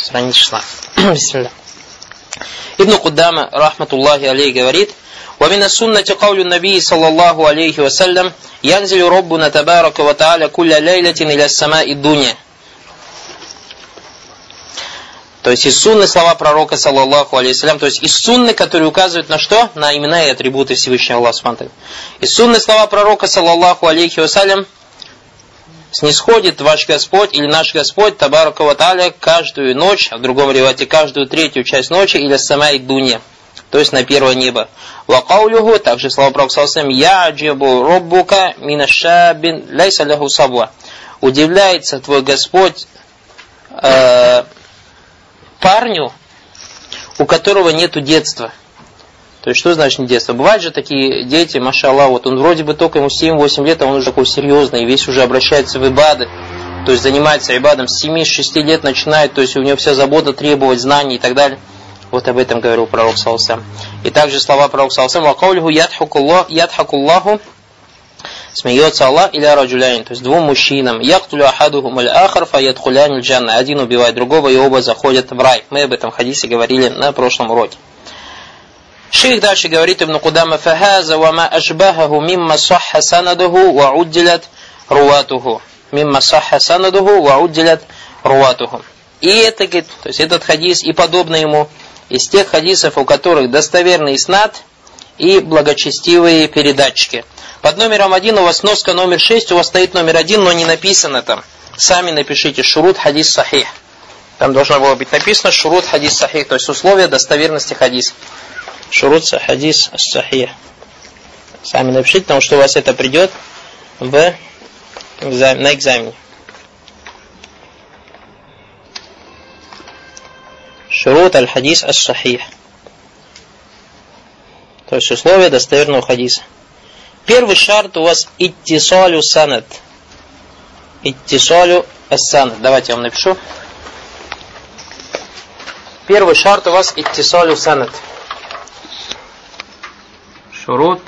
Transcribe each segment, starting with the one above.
страница 16. Ибн Куддама, рахматуллахи алей, говорит, ومن السنة قول النبي صلى الله عليه وسلم ينزل ربنا تبارك وتعالى كل ليلة إلى السماء الدنيا То есть из сунны слова пророка, саллаллаху алейхиссалям, то есть из сунны, которые указывают на что? На имена и атрибуты Всевышнего Аллаха Субтитры. Из сунны слова пророка, саллаллаху алейхи вассалям, снисходит ваш Господь или наш Господь, табарака ваталя, каждую ночь, а в другом ревате каждую третью часть ночи или сама и дуня, то есть на первое небо. Вакаулюху, также слова пророка я аджибу роббука минашабин лайса ляху сабва. Удивляется твой Господь э, парню, у которого нету детства. То есть, что значит не детство? Бывают же такие дети, машаллах, вот он вроде бы только ему 7-8 лет, а он уже такой серьезный, весь уже обращается в ибады, то есть занимается ибадом с 7-6 лет начинает, то есть у него вся забота требовать знаний и так далее. Вот об этом говорил пророк Саусам. И также слова пророка Саусам, «Вакаулиху ядхакуллаху Смеется Аллах или раджуляйн, то есть двум мужчинам. Яхтулю ахадухум аль ахар фаядхулян джанна. Один убивает другого, и оба заходят в рай. Мы об этом хадисе говорили на прошлом уроке. Шейх дальше говорит Ибн Кудама, «Фахаза ва ма ашбахаху мимма сахха санадуху ва уддилят руатуху». Мимма сахха санадуху ва уддилят руатуху. И это, то есть этот хадис и подобный ему, из тех хадисов, у которых достоверный снад и благочестивые передатчики – под номером один у вас носка номер шесть, у вас стоит номер один, но не написано там. Сами напишите шурут хадис сахих. Там должно было быть написано шурут хадис сахих, то есть условия достоверности хадис. Шурут хадис сахих. Сами напишите, потому что у вас это придет в экзамен, на экзамене. Шурут аль-хадис ас-сахих. То есть условия достоверного хадиса. Первый шарт у вас иттисалю санат. Иттисалю санат. Давайте я вам напишу. Первый шарт у вас иттисалю санат. Шурут.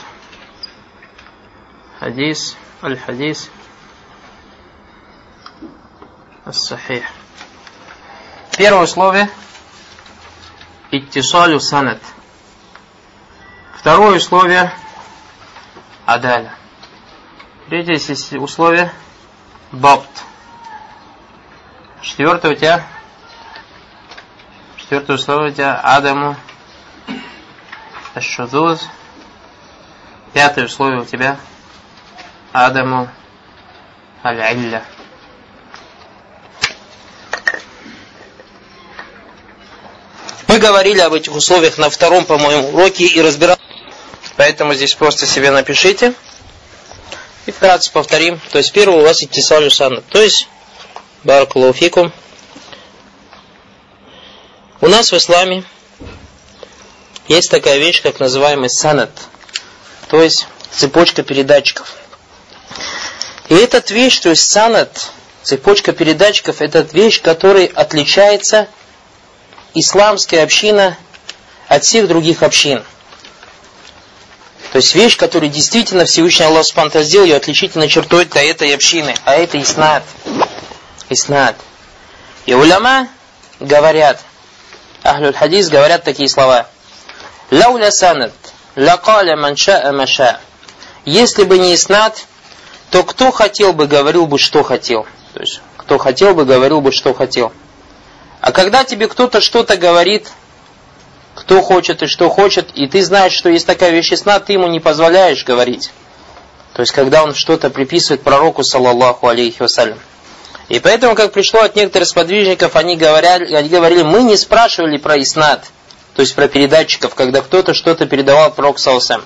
Хадис. Аль-хадис. Ас-сахих. Первое условие. Иттисалю санат. Второе условие Адаля. Третье условие бабт. Четвертое у тебя четвертое условие у тебя Адаму Ашудуз. Пятое условие у тебя Адаму Аль-Илля. Мы говорили об этих условиях на втором, по-моему, уроке и разбирали Поэтому здесь просто себе напишите. И вкратце повторим. То есть первый у вас иттисалю санад. То есть баракулуфикум. У нас в исламе есть такая вещь, как называемый санад. То есть цепочка передатчиков. И эта вещь, то есть санад, цепочка передатчиков, это вещь, которой отличается исламская община от всех других общин. То есть вещь, которую действительно Всевышний Аллах Субхану сделал ее отличительной чертой для этой общины. А это иснат. Иснат. И уляма говорят, Ахлюль Хадис говорят такие слова. Лауля санат, лакаля манша маша. Если бы не иснат, то кто хотел бы, говорил бы, что хотел. То есть, кто хотел бы, говорил бы, что хотел. А когда тебе кто-то что-то говорит, кто хочет и что хочет, и ты знаешь, что есть такая вещь сна, ты ему не позволяешь говорить. То есть, когда он что-то приписывает пророку, саллаллаху алейхи вассалям. И поэтому, как пришло от некоторых сподвижников, они говорили, они говорили, мы не спрашивали про иснат, то есть про передатчиков, когда кто-то что-то передавал пророку салсам.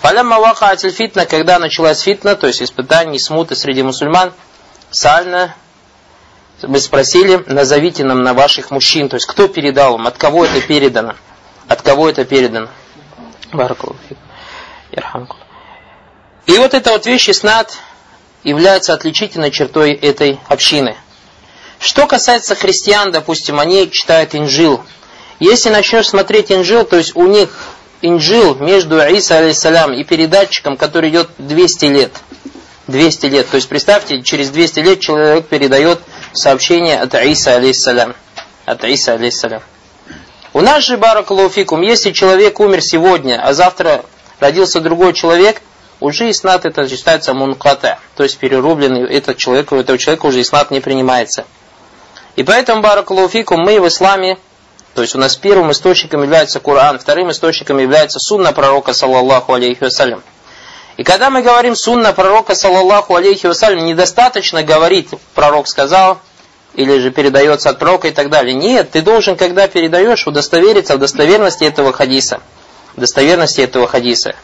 Фалям маваха фитна, когда началась фитна, то есть испытание, смуты среди мусульман, сальна, мы спросили, назовите нам на ваших мужчин, то есть кто передал вам, от кого это передано. От кого это передано? И вот эта вот вещь снат является отличительной чертой этой общины. Что касается христиан, допустим, они читают инжил. Если начнешь смотреть инжил, то есть у них инжил между Иса алейсалям и передатчиком, который идет 200 лет. 200 лет. То есть представьте, через 200 лет человек передает сообщение от Иса алейсалям. от Иса, алейхиссалям. У нас же, баракалуфикум, если человек умер сегодня, а завтра родился другой человек, уже иснат это считается мунката, то есть перерубленный этот человек, у этого человека уже иснат не принимается. И поэтому, баракалуфикум, мы в исламе, то есть у нас первым источником является Коран, вторым источником является сунна пророка, саллаллаху алейхи вассалям. И когда мы говорим сунна пророка, саллаллаху алейхи вассалям, недостаточно говорить, пророк сказал, или же передается от пророка и так далее. Нет, ты должен, когда передаешь, удостовериться в достоверности этого хадиса. Достоверности этого хадиса.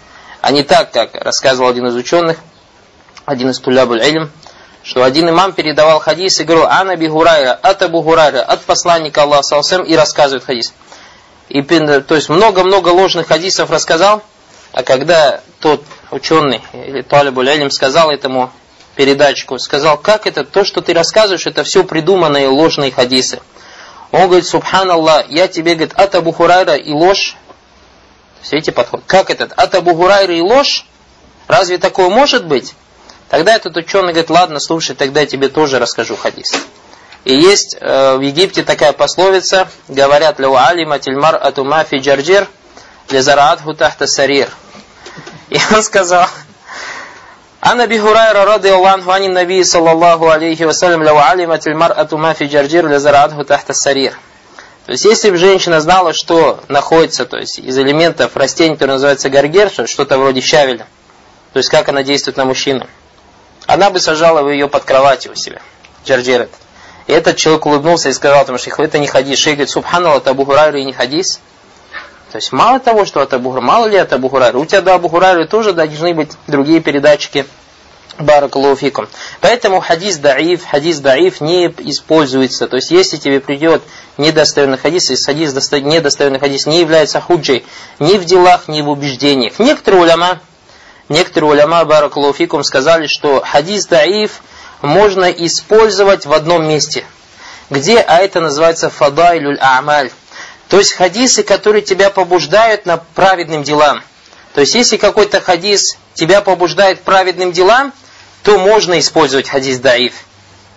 А не так, как рассказывал один из ученых, один из тулябуль что один имам передавал хадис и говорил, Ана бихурайра, от Абу Хурайра, от посланника Аллаха Салсам, и рассказывает хадис. И, то есть много-много ложных хадисов рассказал, а когда тот ученый, или Талибуль Илм, сказал этому передатчику, сказал, как это, то, что ты рассказываешь, это все придуманные ложные хадисы. Он говорит, субханаллах, я тебе, говорит, от Абу Хурайра и ложь. Все эти подходы. Как этот? От Абу Хурайра и ложь? Разве такое может быть? Тогда этот ученый говорит, ладно, слушай, тогда я тебе тоже расскажу хадис. И есть э, в Египте такая пословица, говорят, «Лю алима тильмар атума фи джарджир, лизараат хутахта сарир». И он сказал, «Ана бихурайра рады Аллаху анин наби саллаллаху алейхи вассалям, лю алима тильмар атума фи джарджир, лизараат хутахта сарир». То есть, если бы женщина знала, что находится то есть, из элементов растений, которое называется гаргер, что-то вроде щавеля, то есть, как она действует на мужчину, она бы сажала бы ее под кроватью у себя, джарджир этот. И этот человек улыбнулся и сказал, потому что это не хадис. Шейх говорит, субханаллах, это Абу и не хадис. То есть мало того, что от Абу мало ли от Абу У тебя до Абу тоже должны быть другие передатчики. Баракалуфикум. Поэтому хадис даиф, хадис даиф не используется. То есть, если тебе придет недостоверный хадис, если хадис недостоверный хадис не является худжей ни в делах, ни в убеждениях. Некоторые уляма, некоторые уляма Баракалуфикум сказали, что хадис даиф можно использовать в одном месте. Где? А это называется фадайлюль амаль. То есть хадисы, которые тебя побуждают на праведным делам. То есть если какой-то хадис тебя побуждает праведным делам, то можно использовать хадис даиф.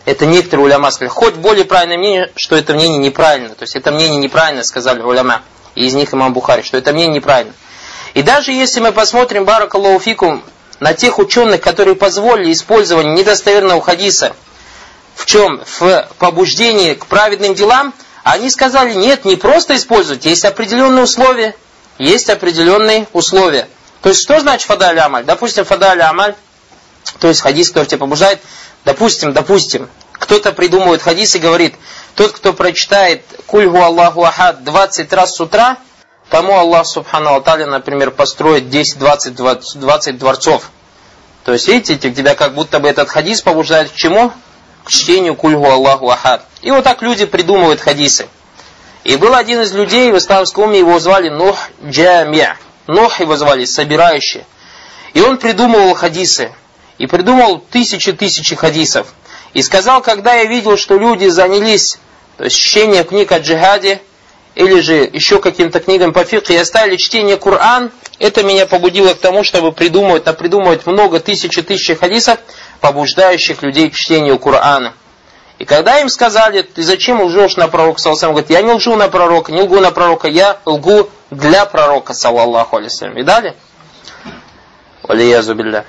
Это некоторые уляма сказали. Хоть более правильное мнение, что это мнение неправильно. То есть это мнение неправильно, сказали уляма. И из них имам Бухари, что это мнение неправильно. И даже если мы посмотрим, баракаллаху на тех ученых, которые позволили использование недостоверного хадиса, в чем? В побуждении к праведным делам – они сказали, нет, не просто использовать, есть определенные условия. Есть определенные условия. То есть, что значит фадаль амаль? Допустим, фадаль амаль, то есть хадис, который тебя побуждает, допустим, допустим, кто-то придумывает хадис и говорит, тот, кто прочитает кульгу Аллаху Ахад 20 раз с утра, тому Аллах Субхану Аталя, например, построит 10-20 20 дворцов. То есть, видите, тебя как будто бы этот хадис побуждает к чему? к чтению кульгу Аллаху Ахад. И вот так люди придумывают хадисы. И был один из людей в исламском его звали Нух Джамия. Нух его звали, собирающий. И он придумывал хадисы. И придумал тысячи-тысячи хадисов. И сказал, когда я видел, что люди занялись, то есть чтение книг о джихаде, или же еще каким-то книгам по фикхе, и оставили чтение Коран, это меня побудило к тому, чтобы придумывать, напридумывать много тысяч и тысяч хадисов, побуждающих людей к чтению Корана. И когда им сказали, ты зачем лжешь на пророка, саллаху говорит, я не лжу на пророка, не лгу на пророка, я лгу для пророка, саллаллаху алейсалям. Видали? Валиязу билля.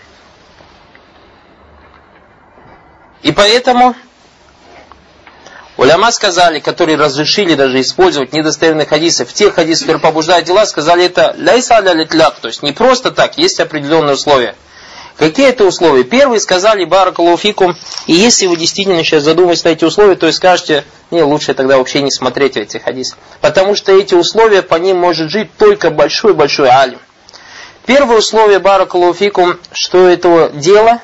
И поэтому Уляма сказали, которые разрешили даже использовать недостоверные хадисы, в тех хадисах, которые побуждают дела, сказали это ляйса аля то есть не просто так, есть определенные условия. Какие это условия? Первые сказали баракалуфикум, и если вы действительно сейчас задумаетесь на эти условия, то и скажете, не, лучше тогда вообще не смотреть эти хадисы. Потому что эти условия, по ним может жить только большой-большой алим. Первое условие баракалуфикум, что этого дела,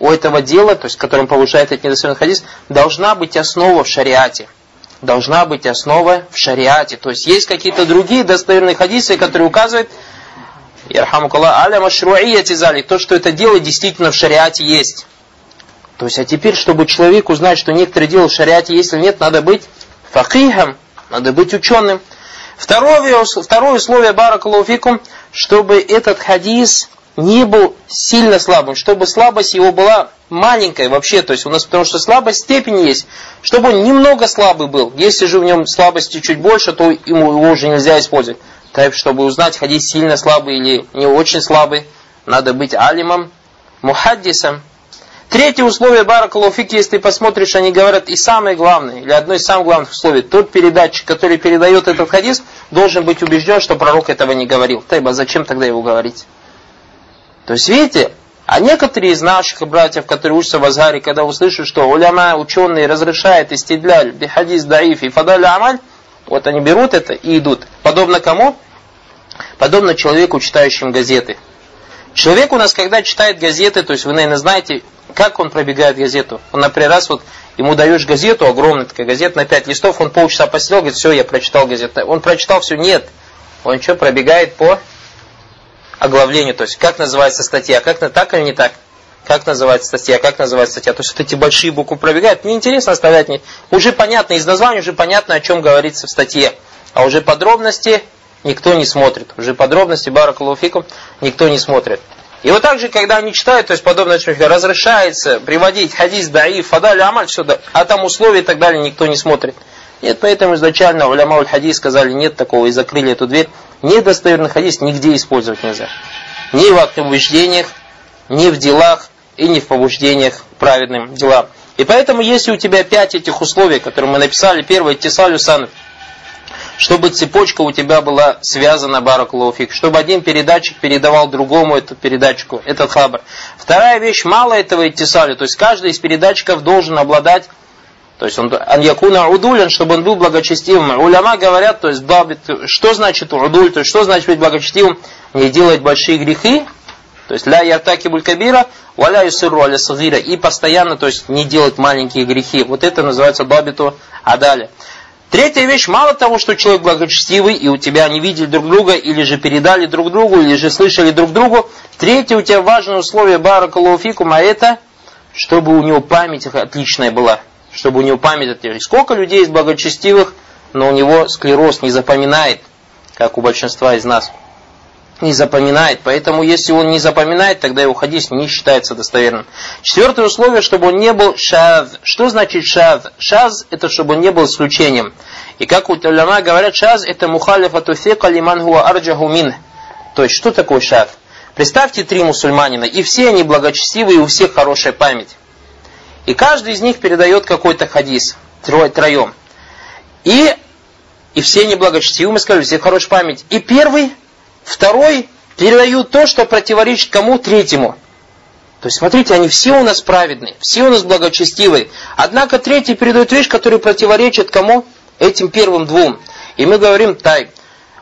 у этого дела, то есть которым повышает этот недостойный хадис, должна быть основа в шариате. Должна быть основа в шариате. То есть есть какие-то другие достоверные хадисы, которые указывают, аля машруияти залик, то, что это дело действительно в шариате есть. То есть, а теперь, чтобы человек узнать, что некоторые дела в шариате есть или нет, надо быть факихом, надо быть ученым. Второе, второе условие, баракалуфикум, чтобы этот хадис не был сильно слабым, чтобы слабость его была маленькое вообще, то есть у нас потому что слабость степени есть, чтобы он немного слабый был. Если же в нем слабости чуть больше, то ему его уже нельзя использовать. Так, чтобы узнать, хадис сильно слабый или не очень слабый, надо быть алимом, мухаддисом. Третье условие баракалуфики, если ты посмотришь, они говорят и самое главное, или одно из самых главных условий, тот передатчик, который передает этот хадис, должен быть убежден, что пророк этого не говорил. Тайба, зачем тогда его говорить? То есть, видите, а некоторые из наших братьев, которые учатся в Азгаре, когда услышат, что уляма, ученые разрешают истидляль, бихадис даиф и фадаль амаль, вот они берут это и идут. Подобно кому? Подобно человеку, читающим газеты. Человек у нас, когда читает газеты, то есть вы, наверное, знаете, как он пробегает газету. Он, например, раз вот ему даешь газету, огромная такая газета на 5 листов, он полчаса посидел, говорит, все, я прочитал газету. Он прочитал все, нет. Он что, пробегает по оглавлению, то есть как называется статья, как на так или не так, как называется статья, как называется статья. То есть вот эти большие буквы пробегают. Мне интересно оставлять. Не... Уже понятно, из названия уже понятно, о чем говорится в статье. А уже подробности никто не смотрит. Уже подробности Баракалуфикум никто не смотрит. И вот так же, когда они читают, то есть подобное разрешается приводить хадис даиф, фадаль, амаль, да, а там условия и так далее никто не смотрит. Нет, поэтому изначально уляма хадис сказали, нет такого, и закрыли эту дверь. Недостоверный хадис нигде использовать нельзя. Ни в побуждениях, ни в делах, и ни в побуждениях праведным делам. И поэтому, если у тебя пять этих условий, которые мы написали, первое, тесалю санов, чтобы цепочка у тебя была связана баракулуфик, чтобы один передатчик передавал другому эту передатчику, этот хабар. Вторая вещь, мало этого иттисали, то есть каждый из передатчиков должен обладать то есть он аньякуна удулен, чтобы он был благочестивым. Уляма говорят, то есть дабит, что значит удуль, то есть что значит быть благочестивым, не делать большие грехи, то есть ля яртаки булькабира, валя юсыру аля сагира, и постоянно, то есть не делать маленькие грехи. Вот это называется дабиту адаля. Третья вещь, мало того, что человек благочестивый, и у тебя они видели друг друга, или же передали друг другу, или же слышали друг другу. Третье, у тебя важное условие баракалуфикум, а это, чтобы у него память отличная была. Чтобы у него память отличная. Сколько людей есть благочестивых, но у него склероз не запоминает, как у большинства из нас не запоминает. Поэтому, если он не запоминает, тогда его хадис не считается достоверным. Четвертое условие, чтобы он не был шаз. Что значит шаз? Шаз – это чтобы он не был исключением. И как у уляма говорят, шаз – это мухалифату фика лиман хуа. То есть, что такое шаз? Представьте три мусульманина, и все они благочестивые, и у всех хорошая память. И каждый из них передает какой-то хадис, троем. И, и все они благочестивы, мы сказали, все хорошая память. И первый Второй передают то, что противоречит кому? Третьему. То есть, смотрите, они все у нас праведные, все у нас благочестивые. Однако третий передает вещь, которая противоречит кому? Этим первым двум. И мы говорим, тай,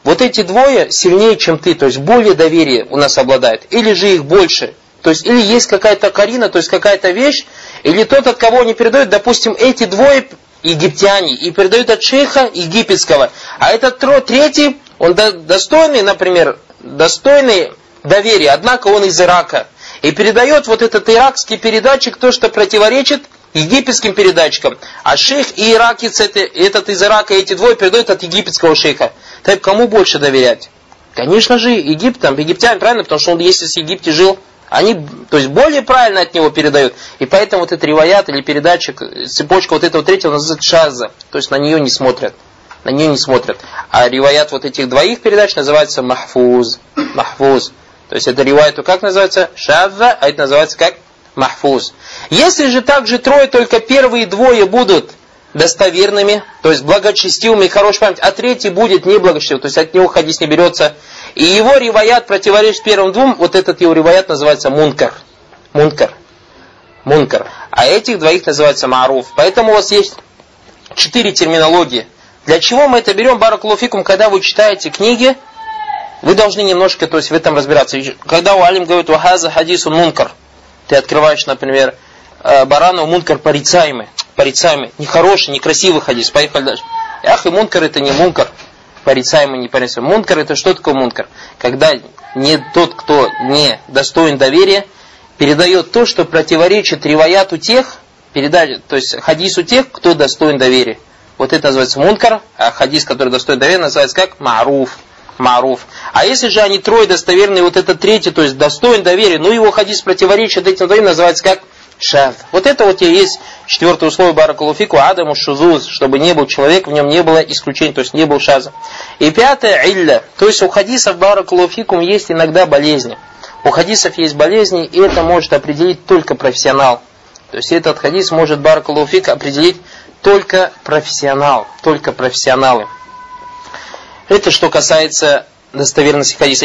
вот эти двое сильнее, чем ты, то есть более доверия у нас обладают. Или же их больше. То есть, или есть какая-то карина, то есть какая-то вещь, или тот, от кого они передают, допустим, эти двое египтяне, и передают от шейха египетского, а этот третий он достойный, например, достойный доверия, однако он из Ирака. И передает вот этот иракский передатчик то, что противоречит египетским передатчикам. А шейх и иракец, этот из Ирака, эти двое передают от египетского шейха. Так кому больше доверять? Конечно же, Египтам, египтяне, правильно? Потому что он, если в Египте жил, они, то есть, более правильно от него передают. И поэтому вот этот риваят или передатчик, цепочка вот этого третьего называется шаза. То есть, на нее не смотрят на нее не смотрят. А риваят вот этих двоих передач называется махфуз. Махфуз. То есть это риваяту как называется? Шаза, а это называется как махфуз. Если же также трое, только первые двое будут достоверными, то есть благочестивыми и хорошей память, а третий будет неблагочестивым, то есть от него хадис не берется. И его риваят противоречит первым двум, вот этот его риваят называется мункар. Мункар. Мункар. А этих двоих называется маруф. Поэтому у вас есть четыре терминологии. Для чего мы это берем, баракулуфикум, когда вы читаете книги, вы должны немножко то есть, в этом разбираться. Когда у Алим говорит, вахаза хадису мункар, ты открываешь, например, э, барана мункар порицаемый, порицаемый, нехороший, некрасивый хадис, поехали дальше. Ах, и мункар это не мункар, порицаемый, не порицаемый. Мункар это что такое мункар? Когда не тот, кто не достоин доверия, передает то, что противоречит риваяту тех, передать, то есть хадису тех, кто достоин доверия. Вот это называется мункар, а хадис, который достоин доверия, называется как маруф. Маруф. А если же они трое достоверные, вот это третий, то есть достоин доверия, но его хадис противоречит этим двоим, называется как шаз. Вот это вот и есть четвертое условие баракалуфику адаму шузуз, чтобы не был человек, в нем не было исключений, то есть не был шаза. И пятое илля, то есть у хадисов баракалуфикум есть иногда болезни. У хадисов есть болезни, и это может определить только профессионал. То есть этот хадис может баракалуфик определить только профессионал, только профессионалы. Это что касается достоверности хадиса.